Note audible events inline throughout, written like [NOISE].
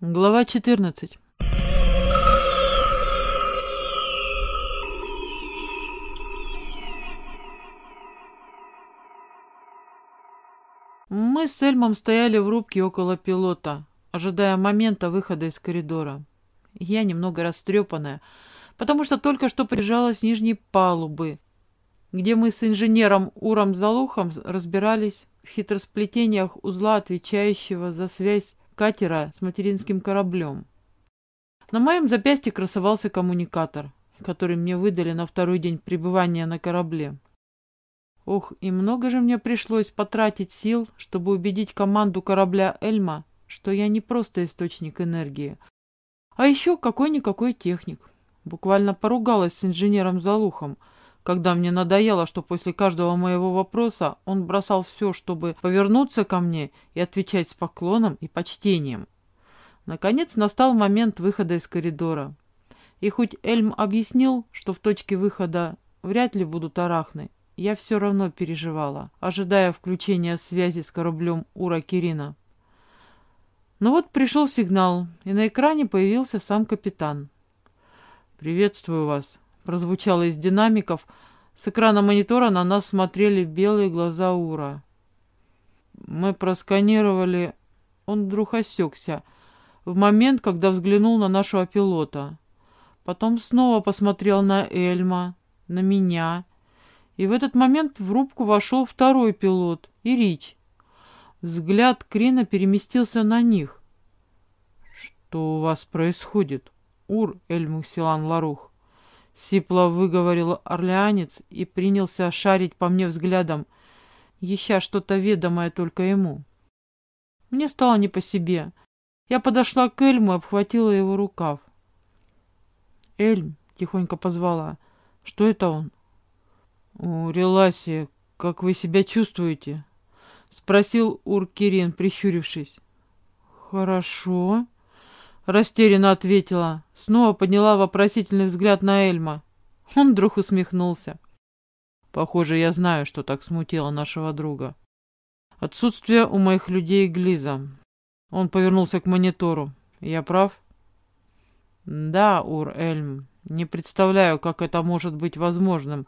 Глава 14 Мы с Эльмом стояли в рубке около пилота, ожидая момента выхода из коридора. Я немного растрепанная, потому что только что приезжала с нижней палубы, где мы с инженером Уром Залухом разбирались в хитросплетениях узла, отвечающего за связь катера с материнским кораблем. На моем запястье красовался коммуникатор, который мне выдали на второй день пребывания на корабле. Ох, и много же мне пришлось потратить сил, чтобы убедить команду корабля «Эльма», что я не просто источник энергии, а еще какой-никакой техник. Буквально поругалась с инженером Залухом, когда мне надоело, что после каждого моего вопроса он бросал все, чтобы повернуться ко мне и отвечать с поклоном и почтением. Наконец настал момент выхода из коридора. И хоть Эльм объяснил, что в точке выхода вряд ли будут арахны, я все равно переживала, ожидая включения связи с кораблем Ура Кирина. Но вот пришел сигнал, и на экране появился сам капитан. «Приветствую вас», прозвучало из динамиков. С экрана монитора на нас смотрели белые глаза Ура. Мы просканировали... Он вдруг осекся в момент, когда взглянул на нашего пилота. Потом снова посмотрел на Эльма, на меня. И в этот момент в рубку вошел второй пилот, и Рич. Взгляд Крина переместился на них. «Что у вас происходит, Ур Эльмусилан Ларух?» Сипло выговорил орлеанец и принялся шарить по мне взглядом, ища что-то ведомое только ему. Мне стало не по себе. Я подошла к Эльму и обхватила его рукав. «Эльм!» — тихонько позвала. «Что это он?» «У Реласия, как вы себя чувствуете?» — спросил Уркирин, прищурившись. «Хорошо», Растерянно ответила. Снова подняла вопросительный взгляд на Эльма. Он вдруг усмехнулся. Похоже, я знаю, что так смутило нашего друга. Отсутствие у моих людей Глиза. Он повернулся к монитору. Я прав? Да, Ур-Эльм. Не представляю, как это может быть возможным.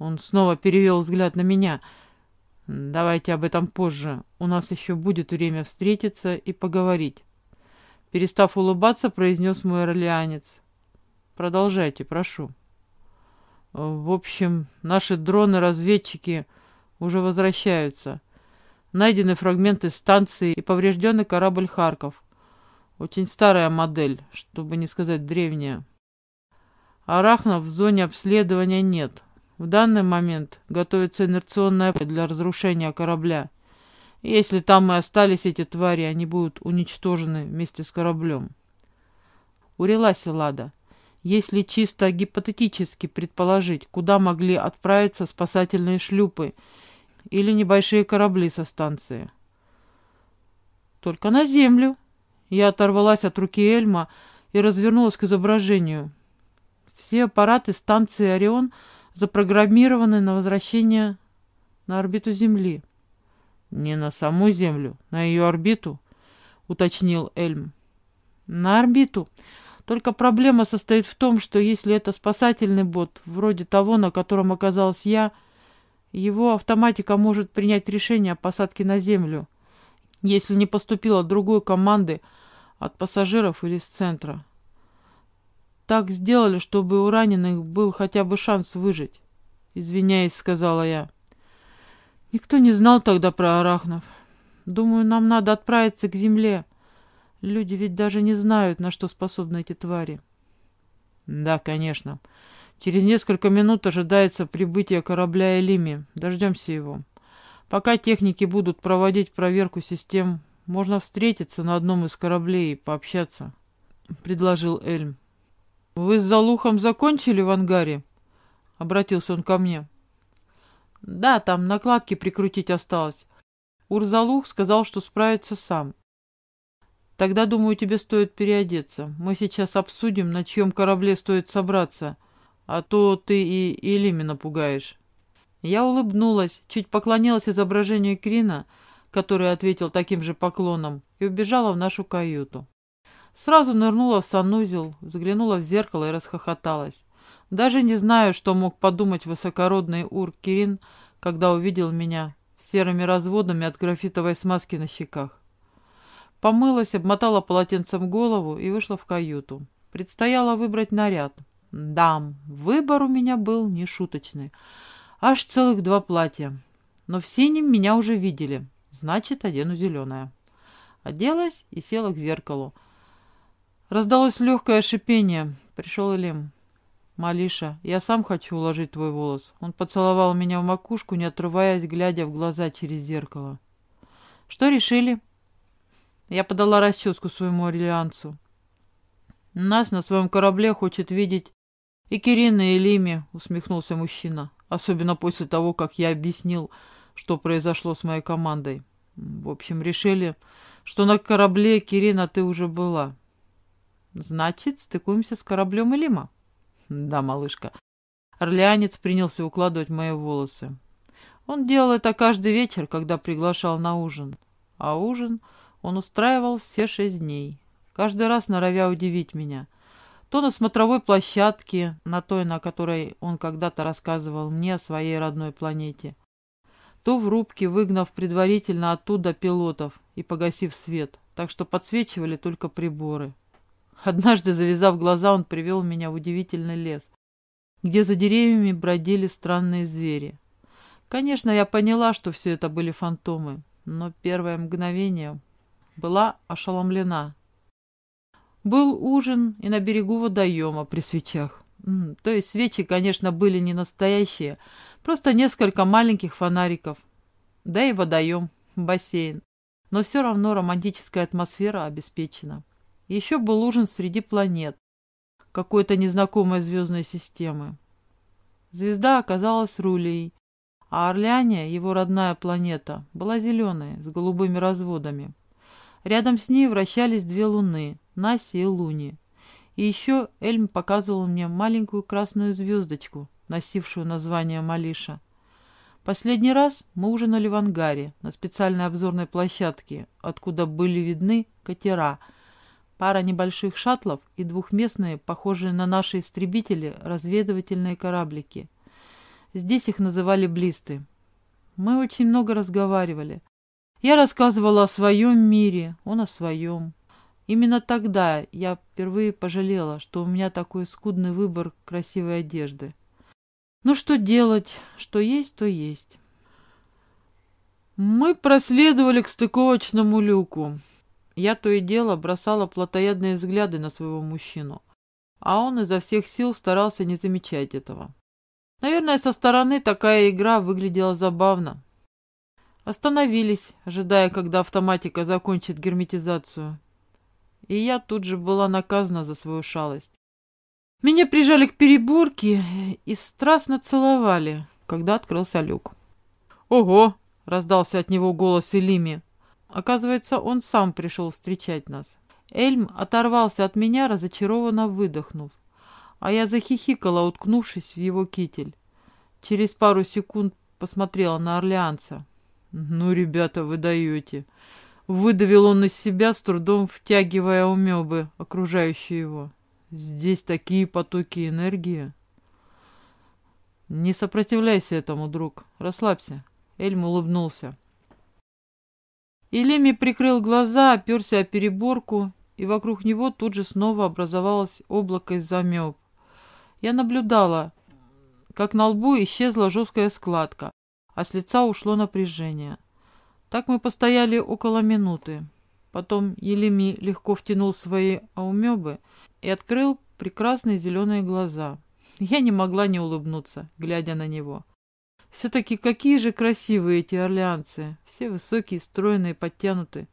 Он снова перевел взгляд на меня. Давайте об этом позже. У нас еще будет время встретиться и поговорить. Перестав улыбаться, произнес мой орлеанец. Продолжайте, прошу. В общем, наши дроны-разведчики уже возвращаются. Найдены фрагменты станции и поврежденный корабль «Харков». Очень старая модель, чтобы не сказать древняя. Арахнов в зоне обследования нет. В данный момент готовится инерционная для разрушения корабля. Если там и остались эти твари, они будут уничтожены вместе с кораблем. Урелась Лада. Если чисто гипотетически предположить, куда могли отправиться спасательные шлюпы или небольшие корабли со станции. Только на землю. Я оторвалась от руки Эльма и развернулась к изображению. Все аппараты станции «Орион» запрограммированы на возвращение на орбиту Земли. «Не на саму Землю, на ее орбиту», — уточнил Эльм. «На орбиту. Только проблема состоит в том, что если это спасательный бот, вроде того, на котором оказалась я, его автоматика может принять решение о посадке на Землю, если не поступило другой команды от пассажиров или с центра. Так сделали, чтобы у раненых был хотя бы шанс выжить», — извиняясь, сказала я. Никто не знал тогда про арахнов. Думаю, нам надо отправиться к земле. Люди ведь даже не знают, на что способны эти твари. Да, конечно. Через несколько минут ожидается прибытие корабля Элими. Дождемся его. Пока техники будут проводить проверку систем, можно встретиться на одном из кораблей и пообщаться, — предложил Эльм. — Вы с Залухом закончили в ангаре? — обратился он ко мне. — да, там накладки прикрутить осталось. Урзалух сказал, что справится сам. Тогда, думаю, тебе стоит переодеться. Мы сейчас обсудим, на чьем корабле стоит собраться, а то ты и Элими напугаешь. Я улыбнулась, чуть поклонилась изображению Крина, который ответил таким же поклоном, и убежала в нашу каюту. Сразу нырнула в санузел, заглянула в зеркало и расхохоталась. Даже не знаю, что мог подумать высокородный Ур Кирин, когда увидел меня с серыми разводами от графитовой смазки на щеках. Помылась, обмотала полотенцем голову и вышла в каюту. Предстояло выбрать наряд. Да, выбор у меня был нешуточный. Аж целых два платья. Но в синем меня уже видели. Значит, одену зеленое. Оделась и села к зеркалу. Раздалось легкое шипение. Пришел Элим. «Малиша, я сам хочу уложить твой волос». Он поцеловал меня в макушку, не отрываясь, глядя в глаза через зеркало. «Что решили?» Я подала расческу своему орлеанцу. «Нас на своем корабле хочет видеть и Кирина, и Лими», — усмехнулся мужчина. «Особенно после того, как я объяснил, что произошло с моей командой. В общем, решили, что на корабле Кирина ты уже была. Значит, стыкуемся с кораблем Элима?» Да, малышка. Орлеанец принялся укладывать мои волосы. Он делал это каждый вечер, когда приглашал на ужин. А ужин он устраивал все шесть дней, каждый раз норовя удивить меня. То на смотровой площадке, на той, на которой он когда-то рассказывал мне о своей родной планете, то в рубке, выгнав предварительно оттуда пилотов и погасив свет, так что подсвечивали только приборы. Однажды, завязав глаза, он привел меня в удивительный лес, где за деревьями бродили странные звери. Конечно, я поняла, что все это были фантомы, но первое мгновение была ошеломлена. Был ужин и на берегу водоема при свечах. То есть свечи, конечно, были не настоящие, просто несколько маленьких фонариков. Да и водоем, бассейн. Но все равно романтическая атмосфера обеспечена. Еще был ужин среди планет какой-то незнакомой звездной системы. Звезда оказалась Рулей, а Орляне, его родная планета, была зеленой, с голубыми разводами. Рядом с ней вращались две луны, Наси и Луни. И еще Эльм показывал мне маленькую красную звездочку, носившую название Малиша. Последний раз мы ужинали в ангаре, на специальной обзорной площадке, откуда были видны катера – пара небольших шаттлов и двухместные, похожие на наши истребители, разведывательные кораблики. Здесь их называли блисты. Мы очень много разговаривали. Я рассказывала о своем мире, он о своем. Именно тогда я впервые пожалела, что у меня такой скудный выбор красивой одежды. Ну что делать? Что есть, то есть. Мы проследовали к стыковочному люку. Я то и дело бросала плотоядные взгляды на своего мужчину, а он изо всех сил старался не замечать этого. Наверное, со стороны такая игра выглядела забавно. Остановились, ожидая, когда автоматика закончит герметизацию. И я тут же была наказана за свою шалость. Меня прижали к переборке и страстно целовали, когда открылся люк. «Ого!» — раздался от него голос Элими. Оказывается, он сам пришел встречать нас. Эльм оторвался от меня, разочарованно выдохнув. А я захихикала, уткнувшись в его китель. Через пару секунд посмотрела на орлеанца. «Ну, ребята, вы даете!» Выдавил он из себя, с трудом втягивая умебы, окружающие его. «Здесь такие потоки энергии!» «Не сопротивляйся этому, друг. Расслабься». Эльм улыбнулся. Илеми прикрыл глаза, оперся о переборку, и вокруг него тут же снова образовалось облако из замеб. Я наблюдала, как на лбу исчезла жесткая складка, а с лица ушло напряжение. Так мы постояли около минуты. Потом Елеми легко втянул свои аумебы и открыл прекрасные зеленые глаза. Я не могла не улыбнуться, глядя на него. Все-таки какие же красивые эти орлеанцы. Все высокие, стройные, подтянутые.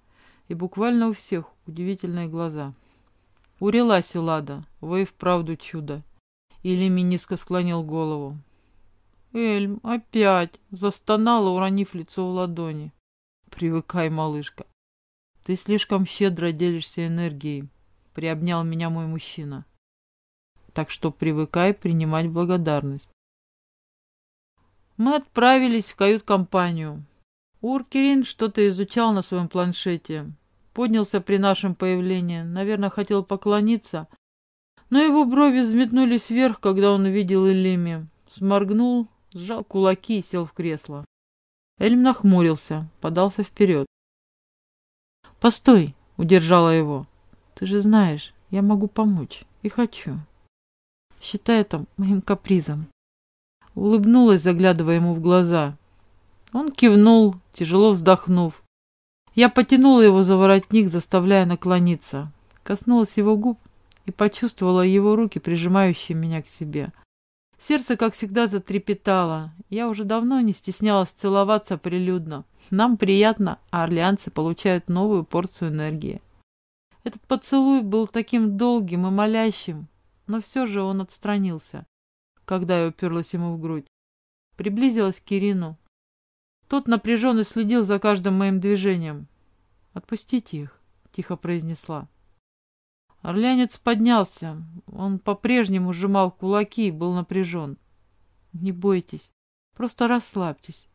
И буквально у всех удивительные глаза. Урелась Лада, вы и вправду чудо. Илими низко склонил голову. Эльм, опять! Застонала, уронив лицо в ладони. Привыкай, малышка. Ты слишком щедро делишься энергией. Приобнял меня мой мужчина. Так что привыкай принимать благодарность. Мы отправились в кают-компанию. Уркерин что-то изучал на своем планшете. поднялся при нашем появлении, наверное, хотел поклониться, но его брови взметнулись вверх, когда он увидел Элими. Сморгнул, сжал кулаки и сел в кресло. Эльм нахмурился, подался вперед. «Постой!» — удержала его. «Ты же знаешь, я могу помочь и хочу. Считай это моим капризом». Улыбнулась, заглядывая ему в глаза. Он кивнул, тяжело вздохнув. Я потянула его за воротник, заставляя наклониться. Коснулась его губ и почувствовала его руки, прижимающие меня к себе. Сердце, как всегда, затрепетало. Я уже давно не стеснялась целоваться прилюдно. Нам приятно, а орлеанцы получают новую порцию энергии. Этот поцелуй был таким долгим и молящим, но все же он отстранился, когда я уперлась ему в грудь. Приблизилась к Кирину. Тот напряженно следил за каждым моим движением. «Отпустите их», — тихо произнесла. Орлянец поднялся. Он по-прежнему сжимал кулаки и был напряжен. «Не бойтесь, просто расслабьтесь».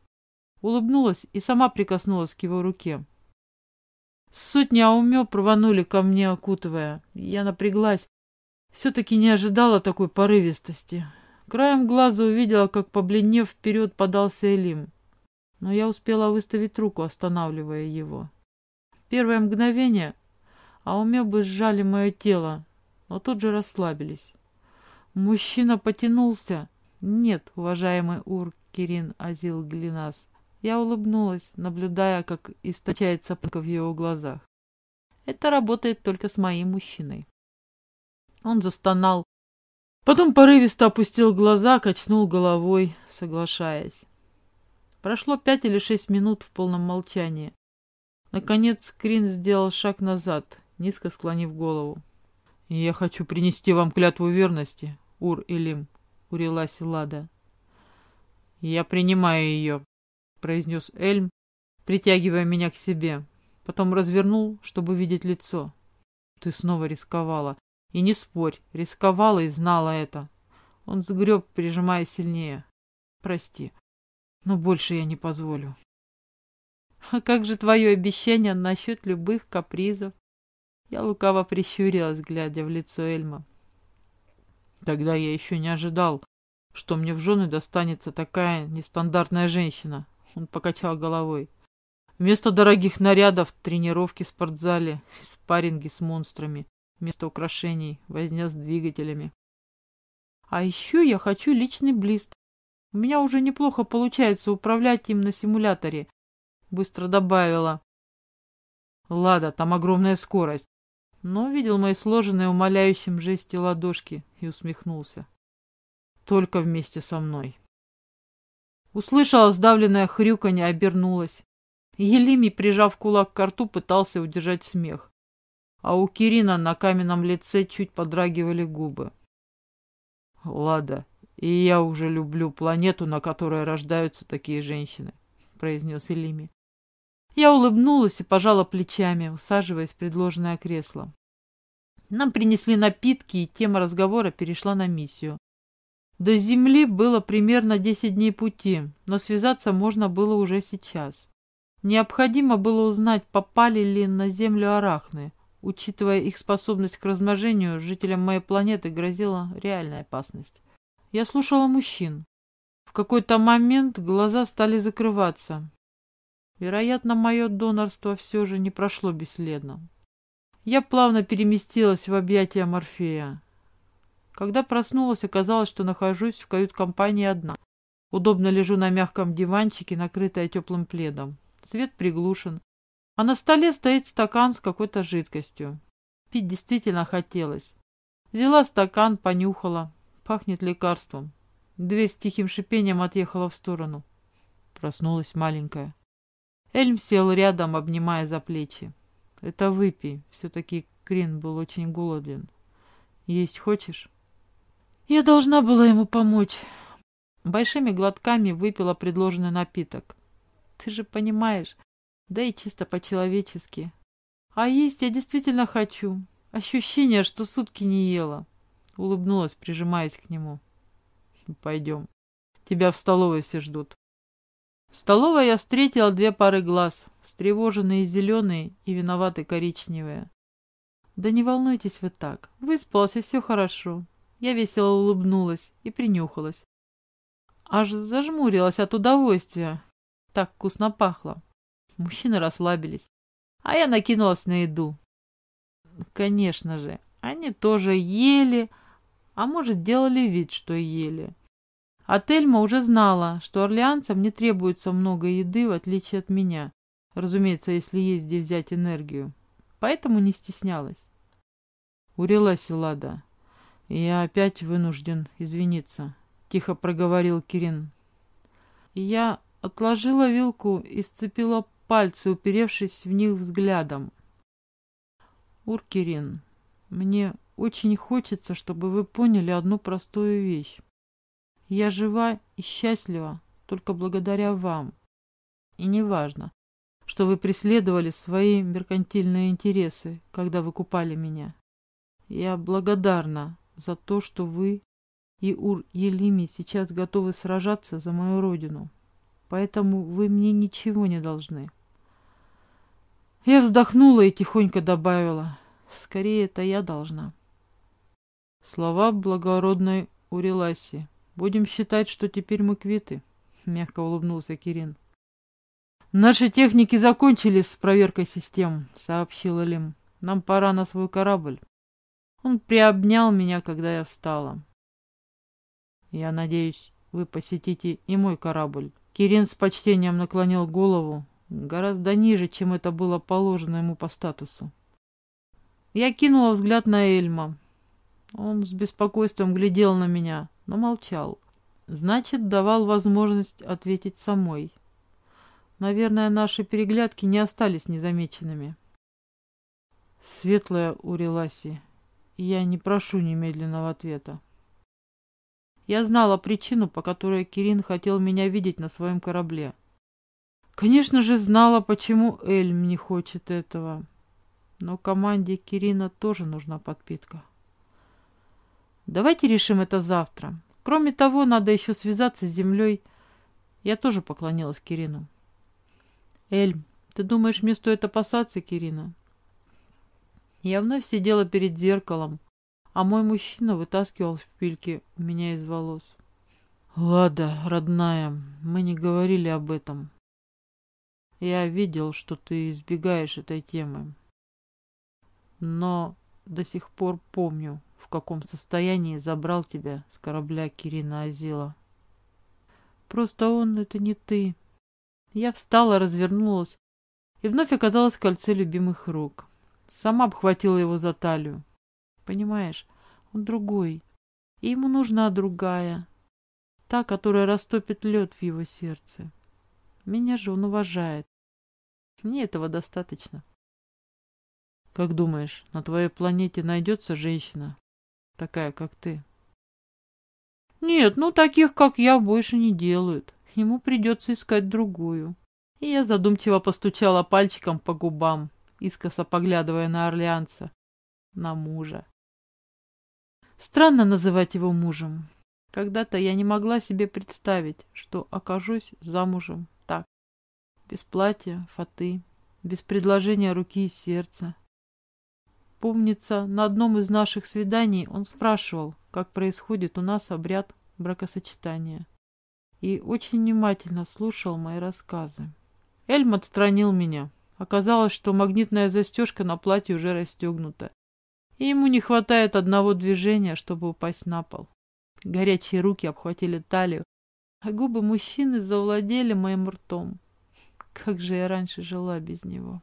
Улыбнулась и сама прикоснулась к его руке. Сотни аумё рванули ко мне, окутывая. Я напряглась. Все-таки не ожидала такой порывистости. Краем глаза увидела, как, побледнев вперед, подался Элим. Но я успела выставить руку, останавливая его. Первое мгновение а уме бы сжали мое тело, но тут же расслабились. Мужчина потянулся. Нет, уважаемый Ур Кирин Азил Глинас. Я улыбнулась, наблюдая, как источается панка в его глазах. Это работает только с моим мужчиной. Он застонал. Потом порывисто опустил глаза, качнул головой, соглашаясь. Прошло пять или шесть минут в полном молчании. Наконец Крин сделал шаг назад, низко склонив голову. «Я хочу принести вам клятву верности, Ур-Элим», — урилась Лада. «Я принимаю ее», — произнес Эльм, притягивая меня к себе. Потом развернул, чтобы видеть лицо. «Ты снова рисковала. И не спорь, рисковала и знала это». Он сгреб, прижимая сильнее. «Прости, но больше я не позволю». «А как же твое обещание насчет любых капризов?» Я лукаво прищурилась, глядя в лицо Эльма. Тогда я еще не ожидал, что мне в жены достанется такая нестандартная женщина. Он покачал головой. Вместо дорогих нарядов тренировки в спортзале, спарринги с монстрами, вместо украшений возня с двигателями. А еще я хочу личный блист. У меня уже неплохо получается управлять им на симуляторе. Быстро добавила. Лада, там огромная скорость но увидел мои сложенные умоляющим жесте ладошки и усмехнулся. Только вместе со мной. Услышала сдавленное хрюканье, обернулась. Елими, прижав кулак к рту, пытался удержать смех. А у Кирина на каменном лице чуть подрагивали губы. «Лада, и я уже люблю планету, на которой рождаются такие женщины», — произнес Элими. Я улыбнулась и пожала плечами, усаживаясь в предложенное кресло. Нам принесли напитки, и тема разговора перешла на миссию. До Земли было примерно 10 дней пути, но связаться можно было уже сейчас. Необходимо было узнать, попали ли на Землю арахны. Учитывая их способность к размножению, жителям моей планеты грозила реальная опасность. Я слушала мужчин. В какой-то момент глаза стали закрываться. Вероятно, мое донорство все же не прошло бесследно. Я плавно переместилась в объятия Морфея. Когда проснулась, оказалось, что нахожусь в кают-компании одна. Удобно лежу на мягком диванчике, накрытая теплым пледом. Свет приглушен, а на столе стоит стакан с какой-то жидкостью. Пить действительно хотелось. Взяла стакан, понюхала. Пахнет лекарством. Дверь с тихим шипением отъехала в сторону. Проснулась маленькая. Эльм сел рядом, обнимая за плечи. «Это выпей. Все-таки Крин был очень голоден. Есть хочешь?» Я должна была ему помочь. Большими глотками выпила предложенный напиток. Ты же понимаешь, да и чисто по-человечески. А есть я действительно хочу. Ощущение, что сутки не ела. Улыбнулась, прижимаясь к нему. [LAUGHS] Пойдем. Тебя в столовой все ждут. В столовой я встретила две пары глаз, встревоженные зеленые и виноватые коричневые. Да не волнуйтесь вы так, выспалась и все хорошо. Я весело улыбнулась и принюхалась. Аж зажмурилась от удовольствия. Так вкусно пахло. Мужчины расслабились, а я накинулась на еду. Конечно же, они тоже ели, а может, делали вид, что ели. А уже знала, что орлеанцам не требуется много еды, в отличие от меня. Разумеется, если есть где взять энергию. Поэтому не стеснялась. Урелась Лада. Я опять вынужден извиниться, тихо проговорил Кирин. Я отложила вилку и сцепила пальцы, уперевшись в них взглядом. Уркирин, мне очень хочется, чтобы вы поняли одну простую вещь. Я жива и счастлива только благодаря вам. И неважно, что вы преследовали свои меркантильные интересы, когда вы купали меня. Я благодарна за то, что вы и Ур-Елими сейчас готовы сражаться за мою родину. Поэтому вы мне ничего не должны. Я вздохнула и тихонько добавила. Скорее, это я должна. Слова благородной Уреласи. Будем считать, что теперь мы квиты, мягко улыбнулся Кирин. Наши техники закончили с проверкой систем, сообщил Элим. Нам пора на свой корабль. Он приобнял меня, когда я встала. Я надеюсь, вы посетите и мой корабль. Кирин с почтением наклонил голову, гораздо ниже, чем это было положено ему по статусу. Я кинула взгляд на Эльма. Он с беспокойством глядел на меня, но молчал. Значит, давал возможность ответить самой. Наверное, наши переглядки не остались незамеченными. Светлая Уреласи, я не прошу немедленного ответа. Я знала причину, по которой Кирин хотел меня видеть на своем корабле. Конечно же, знала, почему Эльм не хочет этого. Но команде Кирина тоже нужна подпитка. Давайте решим это завтра. Кроме того, надо еще связаться с землей. Я тоже поклонилась Кирину. Эльм, ты думаешь, мне стоит опасаться Кирина? Я вновь сидела перед зеркалом, а мой мужчина вытаскивал шпильки у меня из волос. Лада, родная, мы не говорили об этом. Я видел, что ты избегаешь этой темы. Но до сих пор помню, в каком состоянии забрал тебя с корабля Кирина Азила. Просто он — это не ты. Я встала, развернулась и вновь оказалась в кольце любимых рук. Сама обхватила его за талию. Понимаешь, он другой, и ему нужна другая, та, которая растопит лед в его сердце. Меня же он уважает. Мне этого достаточно. Как думаешь, на твоей планете найдется женщина, такая, как ты? Нет, ну таких, как я, больше не делают. Ему придется искать другую. И я задумчиво постучала пальчиком по губам, искоса поглядывая на Орлеанца, на мужа. Странно называть его мужем. Когда-то я не могла себе представить, что окажусь замужем. Без платья, фаты, без предложения руки и сердца. Помнится, на одном из наших свиданий он спрашивал, как происходит у нас обряд бракосочетания. И очень внимательно слушал мои рассказы. Эльм отстранил меня. Оказалось, что магнитная застежка на платье уже расстегнута. И ему не хватает одного движения, чтобы упасть на пол. Горячие руки обхватили талию, а губы мужчины завладели моим ртом. Как же я раньше жила без него.